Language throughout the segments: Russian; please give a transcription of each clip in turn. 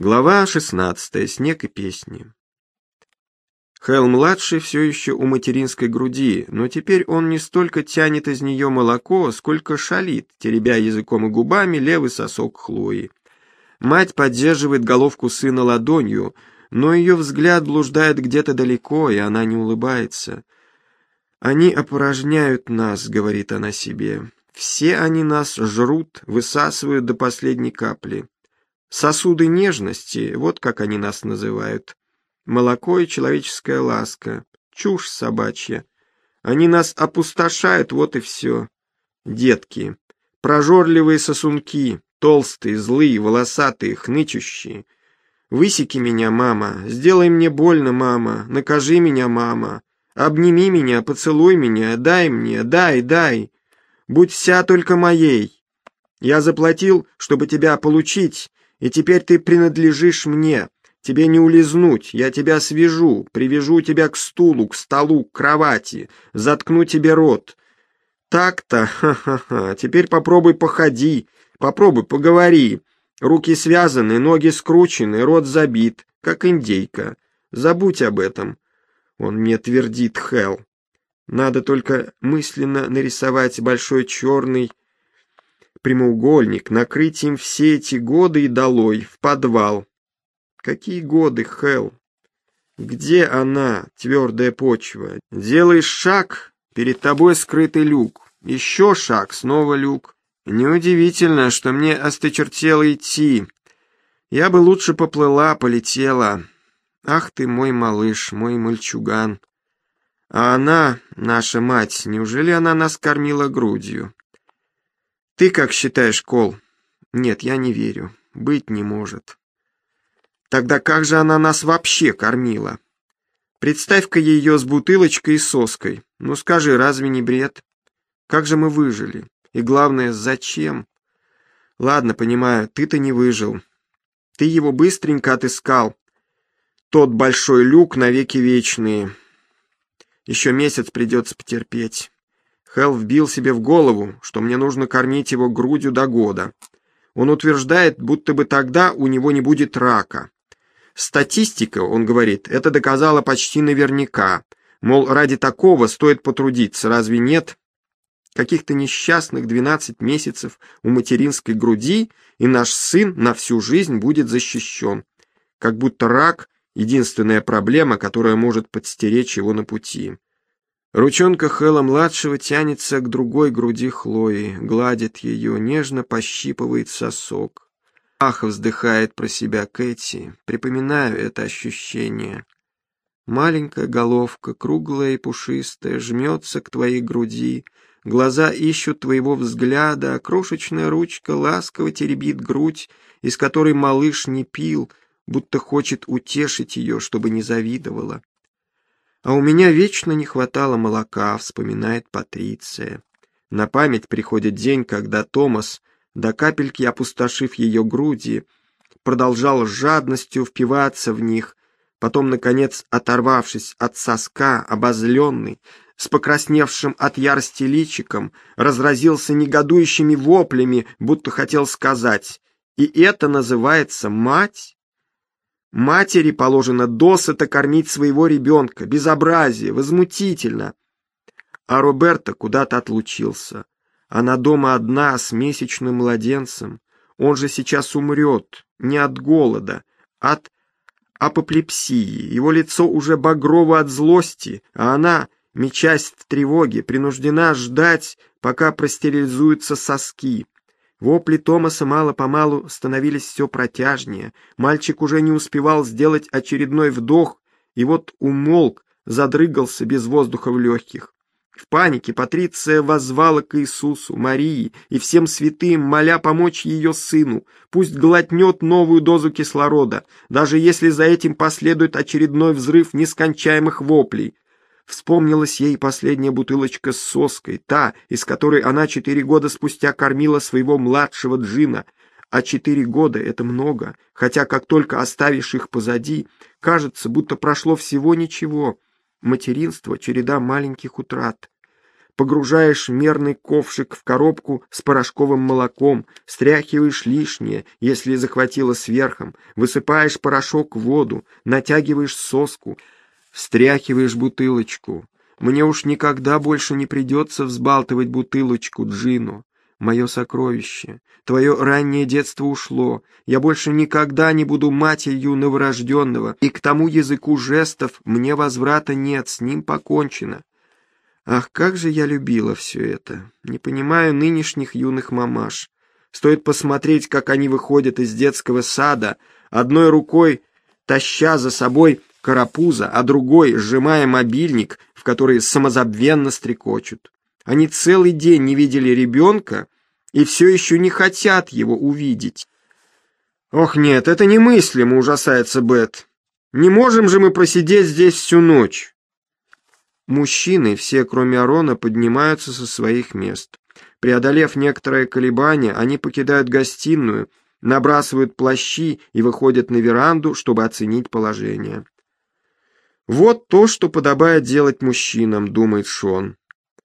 Глава 16. Снег и песни. Хэл-младший все еще у материнской груди, но теперь он не столько тянет из нее молоко, сколько шалит, теребя языком и губами левый сосок Хлои. Мать поддерживает головку сына ладонью, но ее взгляд блуждает где-то далеко, и она не улыбается. «Они опорожняют нас», — говорит она себе. «Все они нас жрут, высасывают до последней капли». Сосуды нежности, вот как они нас называют. Молоко и человеческая ласка, чушь собачья. Они нас опустошают, вот и все. Детки, прожорливые сосунки, толстые, злые, волосатые, хнычущие. Высеки меня, мама, сделай мне больно, мама, накажи меня, мама. Обними меня, поцелуй меня, дай мне, дай, дай. Будь вся только моей. Я заплатил, чтобы тебя получить, и теперь ты принадлежишь мне. Тебе не улизнуть, я тебя свяжу, привяжу тебя к стулу, к столу, к кровати, заткну тебе рот. Так-то, ха-ха-ха, теперь попробуй походи, попробуй поговори. Руки связаны, ноги скручены, рот забит, как индейка. Забудь об этом. Он мне твердит, Хел. Надо только мысленно нарисовать большой черный прямоугольник, накрыть им все эти годы и долой, в подвал. Какие годы, Хел? Где она, твердая почва? Делаешь шаг, перед тобой скрытый люк. Еще шаг, снова люк. Неудивительно, что мне осточертело идти. Я бы лучше поплыла, полетела. Ах ты мой малыш, мой мальчуган. А она, наша мать, неужели она нас кормила грудью? Ты как считаешь, Кол? Нет, я не верю. Быть не может. Тогда как же она нас вообще кормила? Представь-ка ее с бутылочкой и соской. Ну скажи, разве не бред? Как же мы выжили? И главное, зачем? Ладно, понимаю, ты-то не выжил. Ты его быстренько отыскал. Тот большой люк навеки вечные. Еще месяц придется потерпеть. Хелл вбил себе в голову, что мне нужно кормить его грудью до года. Он утверждает, будто бы тогда у него не будет рака. Статистика, он говорит, это доказала почти наверняка. Мол, ради такого стоит потрудиться, разве нет? Каких-то несчастных 12 месяцев у материнской груди, и наш сын на всю жизнь будет защищен. Как будто рак — единственная проблема, которая может подстеречь его на пути. Ручонка Хэла-младшего тянется к другой груди Хлои, гладит ее, нежно пощипывает сосок. Ах, вздыхает про себя Кэти, припоминаю это ощущение. Маленькая головка, круглая и пушистая, жмется к твоей груди, глаза ищут твоего взгляда, а крошечная ручка ласково теребит грудь, из которой малыш не пил, будто хочет утешить ее, чтобы не завидовала. А у меня вечно не хватало молока, вспоминает Патриция. На память приходит день, когда Томас, до капельки опустошив ее груди, продолжал с жадностью впиваться в них, потом, наконец, оторвавшись от соска, обозленный, с покрасневшим от ярости личиком, разразился негодующими воплями, будто хотел сказать «И это называется мать?» Матери положено досыта кормить своего ребенка. Безобразие, возмутительно. А Роберто куда-то отлучился. Она дома одна с месячным младенцем. Он же сейчас умрет. Не от голода, от апоплепсии. Его лицо уже багрово от злости, а она, мечась в тревоге, принуждена ждать, пока простерилизуются соски. Вопли Томаса мало-помалу становились все протяжнее. Мальчик уже не успевал сделать очередной вдох, и вот умолк, задрыгался без воздуха в легких. В панике Патриция воззвала к Иисусу, Марии и всем святым, моля помочь ее сыну. Пусть глотнет новую дозу кислорода, даже если за этим последует очередной взрыв нескончаемых воплей. Вспомнилась ей последняя бутылочка с соской, та, из которой она четыре года спустя кормила своего младшего Джина. А четыре года — это много, хотя как только оставишь их позади, кажется, будто прошло всего ничего. Материнство — череда маленьких утрат. погружаешь мерный ковшик в коробку с порошковым молоком, стряхиваешь лишнее, если захватило сверхом, высыпаешь порошок в воду, натягиваешь соску, встряхиваешь бутылочку. Мне уж никогда больше не придется взбалтывать бутылочку Джину. Мое сокровище, твое раннее детство ушло, я больше никогда не буду матерью новорожденного, и к тому языку жестов мне возврата нет, с ним покончено. Ах, как же я любила все это! Не понимаю нынешних юных мамаш. Стоит посмотреть, как они выходят из детского сада, одной рукой таща за собой карапуза, а другой сжимая мобильник, в который самозабвенно стрекочут. Они целый день не видели ребенка и все еще не хотят его увидеть. «Ох нет, это немыслимо», — ужасается Бет. «Не можем же мы просидеть здесь всю ночь». Мужчины, все кроме Арона, поднимаются со своих мест. Преодолев некоторое колебание, они покидают гостиную, набрасывают плащи и выходят на веранду, чтобы оценить положение. «Вот то, что подобает делать мужчинам», — думает Шон.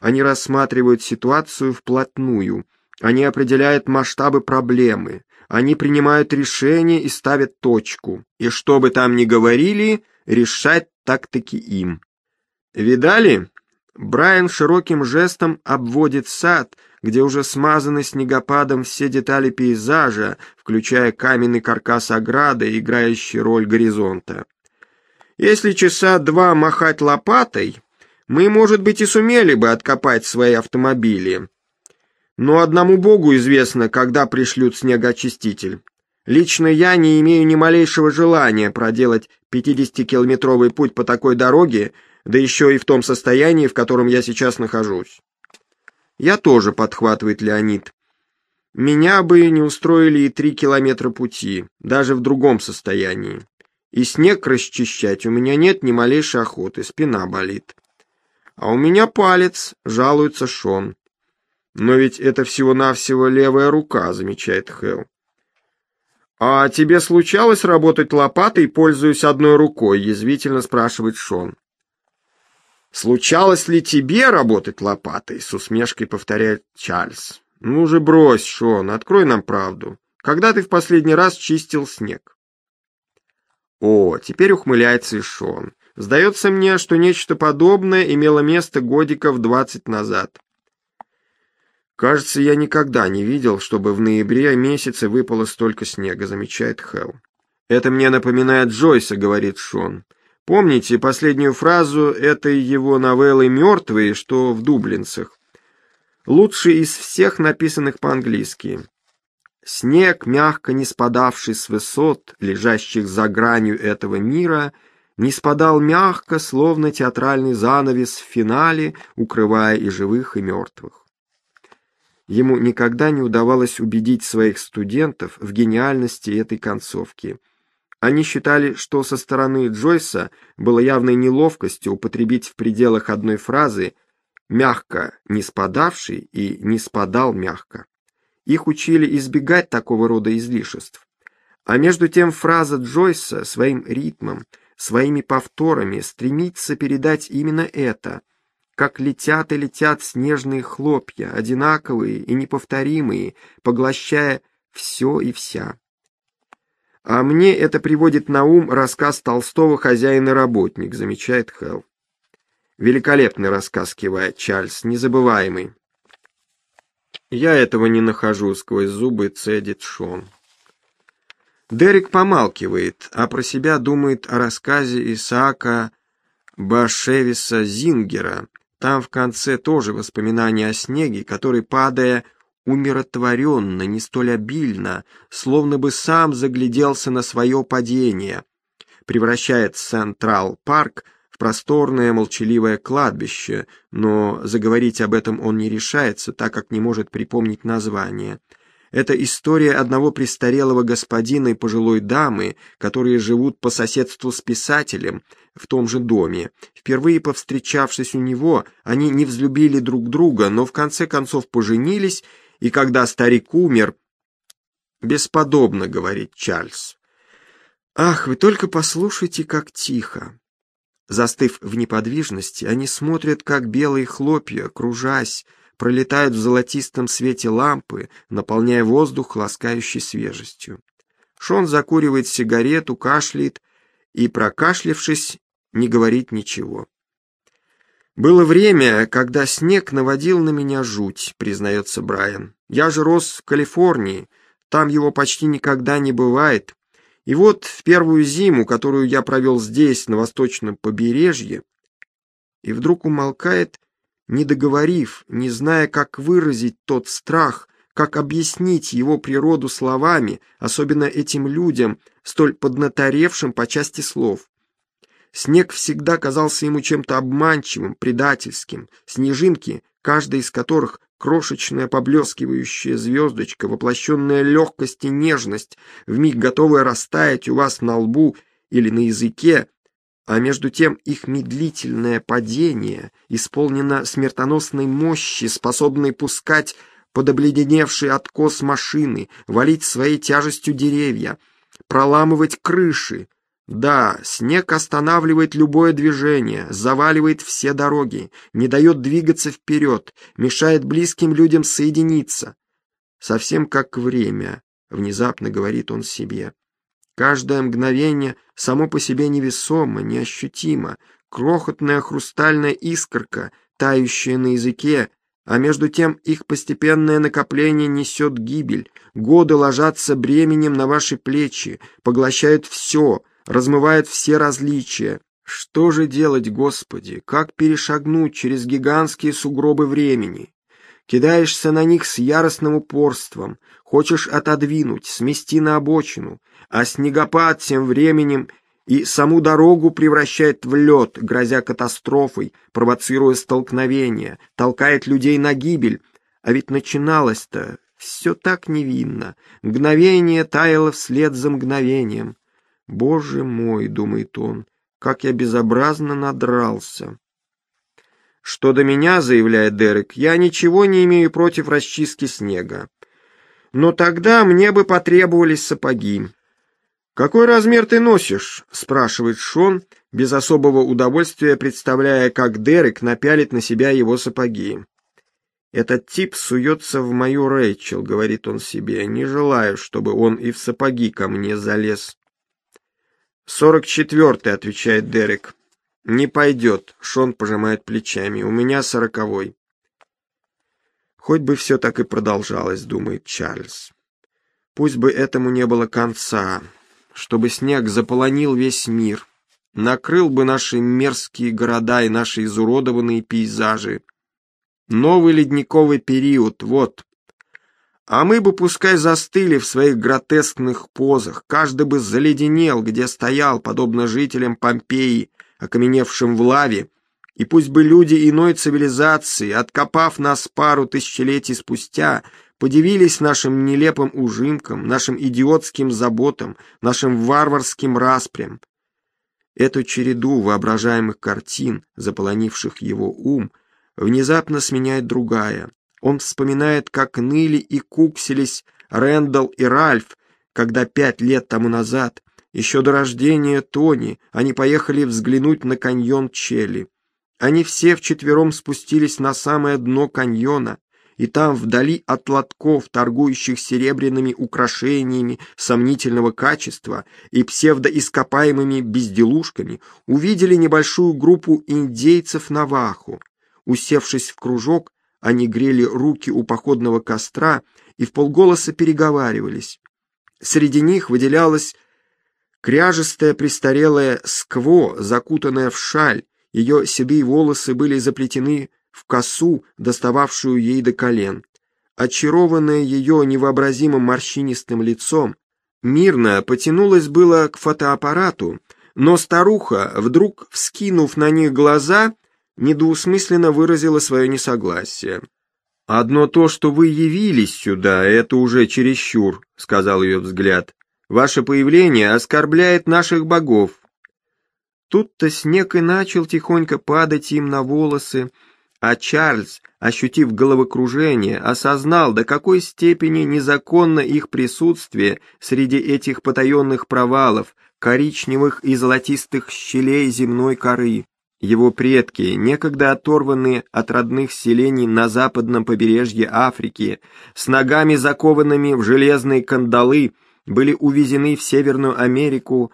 Они рассматривают ситуацию вплотную, они определяют масштабы проблемы, они принимают решения и ставят точку, и что бы там ни говорили, решать так-таки им. «Видали?» Брайан широким жестом обводит сад, где уже смазаны снегопадом все детали пейзажа, включая каменный каркас ограды, играющий роль горизонта. Если часа два махать лопатой, мы, может быть, и сумели бы откопать свои автомобили. Но одному богу известно, когда пришлют снегоочиститель. Лично я не имею ни малейшего желания проделать 50-километровый путь по такой дороге, да еще и в том состоянии, в котором я сейчас нахожусь. Я тоже, подхватывает Леонид. Меня бы не устроили и три километра пути, даже в другом состоянии. И снег расчищать у меня нет ни малейшей охоты, спина болит. А у меня палец, жалуется Шон. Но ведь это всего-навсего левая рука, замечает Хэл. «А тебе случалось работать лопатой, пользуясь одной рукой?» — язвительно спрашивает Шон. «Случалось ли тебе работать лопатой?» — с усмешкой повторяет Чарльз. «Ну же брось, Шон, открой нам правду. Когда ты в последний раз чистил снег?» О, теперь ухмыляется и Шон. Сдается мне, что нечто подобное имело место годиков двадцать назад. Кажется, я никогда не видел, чтобы в ноябре месяце выпало столько снега, замечает Хелл. Это мне напоминает Джойса, говорит Шон. Помните последнюю фразу этой его новеллы «Мертвые», что в «Дублинцах»? Лучший из всех написанных по-английски. Снег, мягко не спадавший с высот, лежащих за гранью этого мира, не спадал мягко, словно театральный занавес в финале, укрывая и живых, и мертвых. Ему никогда не удавалось убедить своих студентов в гениальности этой концовки – они считали, что со стороны Джойса было явной неловкостью употребить в пределах одной фразы «мягко не спадавший» и «не спадал мягко». Их учили избегать такого рода излишеств. А между тем фраза Джойса своим ритмом, своими повторами стремится передать именно это, как летят и летят снежные хлопья, одинаковые и неповторимые, поглощая все и вся. А мне это приводит на ум рассказ Толстого «Хозяин и работник», замечает Хелл. Великолепный рассказ, кивает Чарльз, незабываемый. Я этого не нахожу, сквозь зубы цедит Шон. Дерек помалкивает, а про себя думает о рассказе Исаака Башевиса Зингера. Там в конце тоже воспоминания о снеге, который, падая, умиротворенно, не столь обильно, словно бы сам загляделся на свое падение, превращает Централ-парк просторное молчаливое кладбище, но заговорить об этом он не решается, так как не может припомнить название. Это история одного престарелого господина и пожилой дамы, которые живут по соседству с писателем в том же доме. Впервые повстречавшись у него, они не взлюбили друг друга, но в конце концов поженились и когда старик умер... Бесподобно, говорит Чарльз. Ах, вы только послушайте, как тихо. Застыв в неподвижности, они смотрят, как белые хлопья, кружась, пролетают в золотистом свете лампы, наполняя воздух ласкающей свежестью. Шон закуривает сигарету, кашляет и, прокашлявшись, не говорит ничего. «Было время, когда снег наводил на меня жуть», — признается Брайан. «Я же рос в Калифорнии, там его почти никогда не бывает. И вот в первую зиму, которую я провел здесь, на восточном побережье, и вдруг умолкает, не договорив, не зная, как выразить тот страх, как объяснить его природу словами, особенно этим людям, столь поднаторевшим по части слов. Снег всегда казался ему чем-то обманчивым, предательским, снежинки, каждая из которых крошечная поблескивающая звездочка, воплощенная легкость и нежность, вмиг готовая растаять у вас на лбу или на языке, а между тем их медлительное падение исполнено смертоносной мощи, способной пускать под обледеневший откос машины, валить своей тяжестью деревья, проламывать крыши, да, снег останавливает любое движение, заваливает все дороги, не дает двигаться вперед, мешает близким людям соединиться. Совсем как время, внезапно говорит он себе. Каждое мгновение само по себе невесомо, неощутимо, крохотная хрустальная искорка, тающая на языке, а между тем их постепенное накопление несет гибель, годы ложатся бременем на ваши плечи, поглощают все — размывает все различия. Что же делать, Господи? Как перешагнуть через гигантские сугробы времени? Кидаешься на них с яростным упорством, хочешь отодвинуть, смести на обочину, а снегопад тем временем и саму дорогу превращает в лед, грозя катастрофой, провоцируя столкновения, толкает людей на гибель. А ведь начиналось-то все так невинно, мгновение таяло вслед за мгновением. «Боже мой!» — думает он, — «как я безобразно надрался!» «Что до меня, — заявляет Дерек, — я ничего не имею против расчистки снега. Но тогда мне бы потребовались сапоги». «Какой размер ты носишь?» — спрашивает Шон, без особого удовольствия представляя, как Дерек напялит на себя его сапоги. «Этот тип суется в мою Рэйчел», — говорит он себе, — «не желаю, чтобы он и в сапоги ко мне залез». «Сорок четвертый», — отвечает Дерек. «Не пойдет», — Шон пожимает плечами. «У меня сороковой». «Хоть бы все так и продолжалось», — думает Чарльз. «Пусть бы этому не было конца, чтобы снег заполонил весь мир, накрыл бы наши мерзкие города и наши изуродованные пейзажи. Новый ледниковый период, вот, а мы бы пускай застыли в своих гротескных позах, каждый бы заледенел, где стоял, подобно жителям Помпеи, окаменевшим в лаве, и пусть бы люди иной цивилизации, откопав нас пару тысячелетий спустя, подивились нашим нелепым ужимкам, нашим идиотским заботам, нашим варварским распрям. Эту череду воображаемых картин, заполонивших его ум, внезапно сменяет другая, он вспоминает, как ныли и куксились Рэндалл и Ральф, когда пять лет тому назад, еще до рождения Тони, они поехали взглянуть на каньон Челли. Они все вчетвером спустились на самое дно каньона, и там, вдали от лотков, торгующих серебряными украшениями сомнительного качества и псевдоископаемыми безделушками, увидели небольшую группу индейцев Наваху. Усевшись в кружок, они грели руки у походного костра и в полголоса переговаривались. Среди них выделялась кряжестая престарелая скво, закутанная в шаль, ее седые волосы были заплетены в косу, достававшую ей до колен. Очарованная ее невообразимым морщинистым лицом, мирно потянулась было к фотоаппарату, но старуха, вдруг вскинув на них глаза, недвусмысленно выразила свое несогласие. «Одно то, что вы явились сюда, это уже чересчур», — сказал ее взгляд. «Ваше появление оскорбляет наших богов». Тут-то снег и начал тихонько падать им на волосы, А Чарльз, ощутив головокружение, осознал, до какой степени незаконно их присутствие среди этих потаенных провалов, коричневых и золотистых щелей земной коры. Его предки, некогда оторванные от родных селений на западном побережье Африки, с ногами закованными в железные кандалы, были увезены в Северную Америку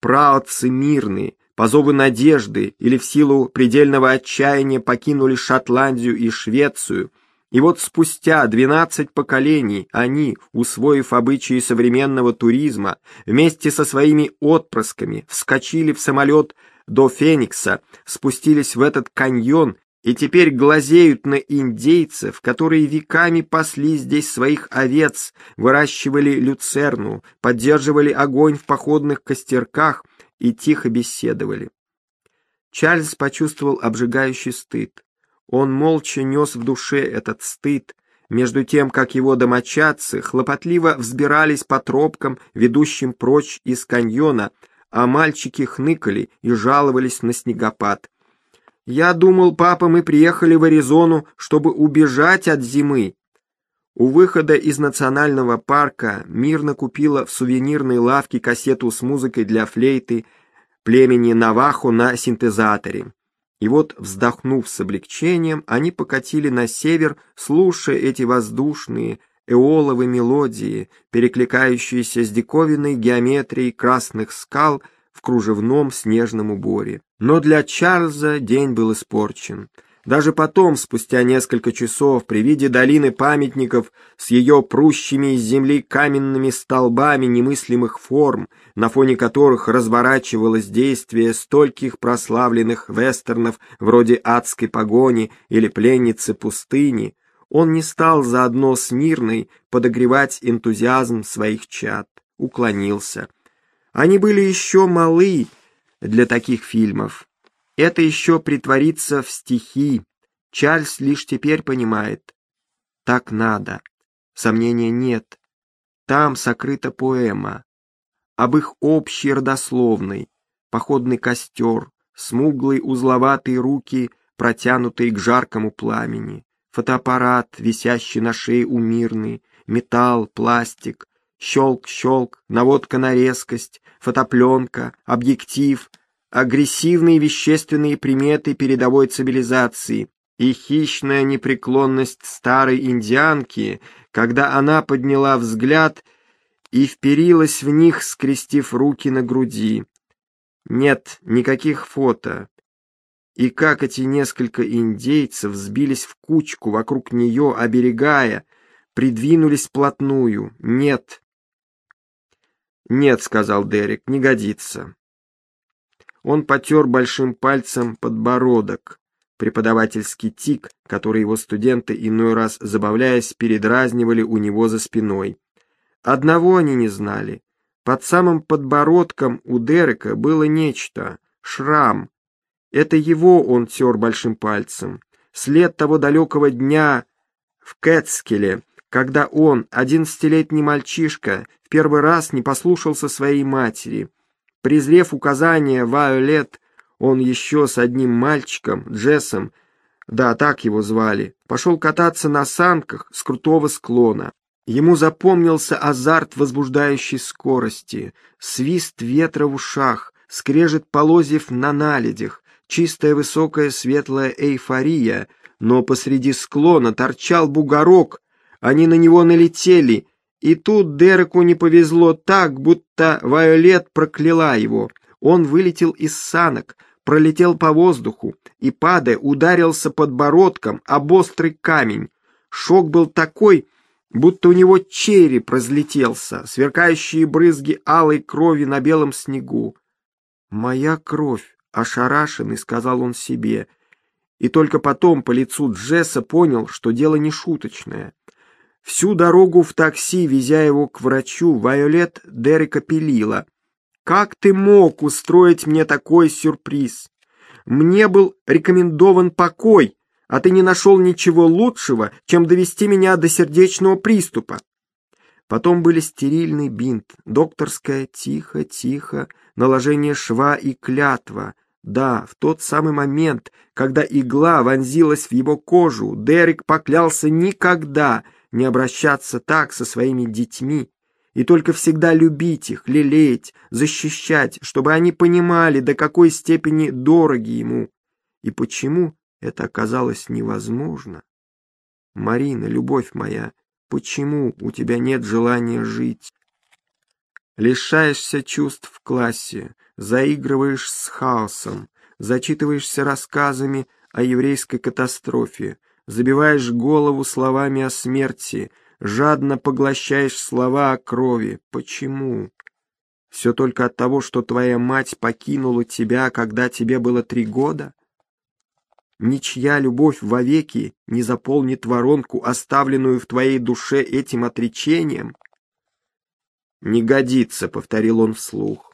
праотцы мирные, по зову надежды или в силу предельного отчаяния покинули Шотландию и Швецию, и вот спустя двенадцать поколений они, усвоив обычаи современного туризма, вместе со своими отпрысками вскочили в самолет до Феникса, спустились в этот каньон и теперь глазеют на индейцев, которые веками пасли здесь своих овец, выращивали люцерну, поддерживали огонь в походных костерках и тихо беседовали. Чарльз почувствовал обжигающий стыд. Он молча нес в душе этот стыд, между тем, как его домочадцы хлопотливо взбирались по тропкам, ведущим прочь из каньона, а мальчики хныкали и жаловались на снегопад. «Я думал, папа, мы приехали в Аризону, чтобы убежать от зимы». У выхода из национального парка мирно купила в сувенирной лавке кассету с музыкой для флейты племени Навахо на синтезаторе. И вот, вздохнув с облегчением, они покатили на север, слушая эти воздушные, эоловые мелодии, перекликающиеся с диковинной геометрией красных скал в кружевном снежном уборе. Но для Чарльза день был испорчен. Даже потом, спустя несколько часов, при виде долины памятников с ее прущими из земли каменными столбами немыслимых форм, на фоне которых разворачивалось действие стольких прославленных вестернов вроде «Адской погони» или «Пленницы пустыни», он не стал заодно с Мирной подогревать энтузиазм своих чад, уклонился. Они были еще малы для таких фильмов, это еще притворится в стихи. Чарльз лишь теперь понимает. Так надо. Сомнения нет. Там сокрыта поэма. Об их общей родословной. Походный костер, смуглые узловатые руки, протянутые к жаркому пламени. Фотоаппарат, висящий на шее у мирной, металл, пластик, щелк-щелк, наводка на резкость, фотопленка, объектив — агрессивные вещественные приметы передовой цивилизации. И хищная непреклонность старой индианки, когда она подняла взгляд и вперилась в них, скрестив руки на груди. Нет никаких фото. И как эти несколько индейцев сбились в кучку вокруг нее, оберегая, придвинулись вплотную. Нет. «Нет», — сказал Дерек, — «не годится». Он потер большим пальцем подбородок, преподавательский тик, который его студенты иной раз, забавляясь, передразнивали у него за спиной. Одного они не знали. Под самым подбородком у Дерека было нечто, шрам. Это его он тер большим пальцем. След того далекого дня в Кэтскеле, когда он, одиннадцатилетний мальчишка, в первый раз не послушался своей матери — Презрев указания Вайолет, он еще с одним мальчиком, Джессом, да, так его звали, пошел кататься на санках с крутого склона. Ему запомнился азарт возбуждающей скорости, свист ветра в ушах, скрежет полозьев на наледях, чистая высокая светлая эйфория, но посреди склона торчал бугорок, они на него налетели, и тут Дереку не повезло так, будто Вайолет прокляла его. Он вылетел из санок, пролетел по воздуху и, падая, ударился подбородком об острый камень. Шок был такой, будто у него череп разлетелся, сверкающие брызги алой крови на белом снегу. «Моя кровь!» — ошарашенный, сказал он себе. И только потом по лицу Джесса понял, что дело не шуточное. Всю дорогу в такси, везя его к врачу, Вайолет Дерека пилила. «Как ты мог устроить мне такой сюрприз? Мне был рекомендован покой, а ты не нашел ничего лучшего, чем довести меня до сердечного приступа». Потом были стерильный бинт, докторская тихо-тихо, наложение шва и клятва. Да, в тот самый момент, когда игла вонзилась в его кожу, Дерек поклялся никогда не обращаться так со своими детьми, и только всегда любить их, лелеять, защищать, чтобы они понимали, до какой степени дороги ему, и почему это оказалось невозможно. Марина, любовь моя, почему у тебя нет желания жить? Лишаешься чувств в классе, заигрываешь с хаосом, зачитываешься рассказами о еврейской катастрофе, забиваешь голову словами о смерти, жадно поглощаешь слова о крови. Почему? Все только от того, что твоя мать покинула тебя, когда тебе было три года? Ничья любовь вовеки не заполнит воронку, оставленную в твоей душе этим отречением? «Не годится», — повторил он вслух.